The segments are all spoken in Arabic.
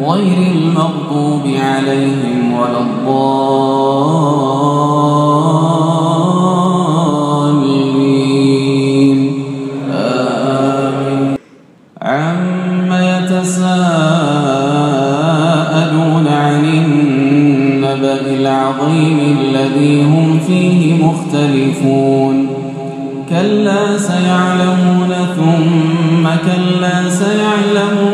غير المغضوب عليهم ولا الضالين. آمين. عم يتساءلون عن النبأ العظيم الذي هم فيه مختلفون. كلا سيعلمون ثم كلا سيعلمون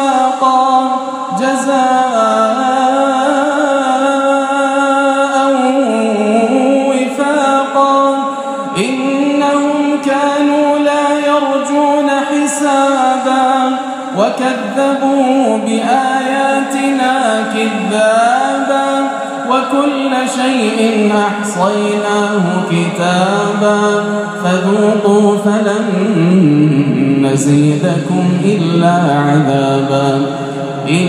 وغساقا جزاء وكل شيء أحصيناه كتابا فذوقوا فلن نزيدكم إلا عذابا. إن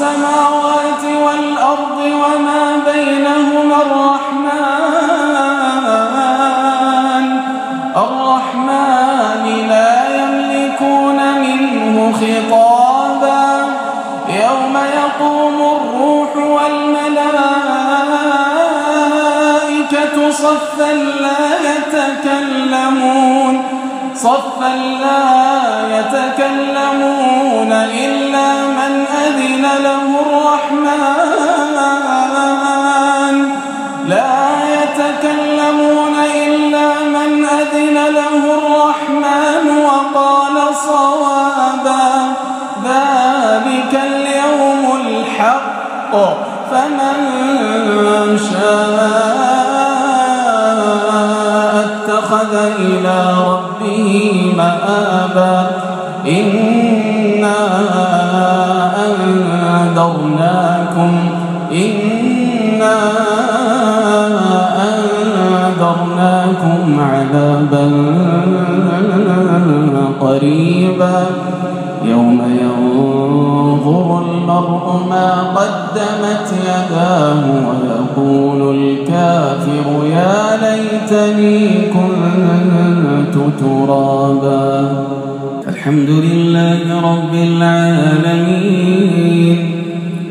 السماوات والأرض وما بينهما الرحمن. الرحمن لا يملكون منه خطابا. يوم يقوم الروح والملائكة صفا لا يتكلمون. صفا لا يتكلمون إلا من أذن له الرحمن. لا يتكلمون إلا من أذن له الرحمن وقال صوابا. ذلك اليوم الحق. فمن شاء اتخذ إلى ربه مآبا. إنا أنذرناكم إنا أنذرناكم عذابا قريبا يوم ينظر المرء ما قدمت يداه ويقول الكافر يا ليتني كنت ترابا الحمد لله رب العالمين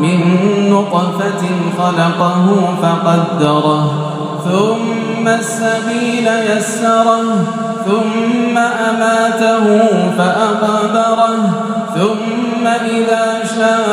من نطفة خلقه فقدره ثم السبيل يسره ثم أماته فأقبره ثم إذا شاء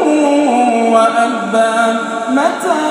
وأبا متاعا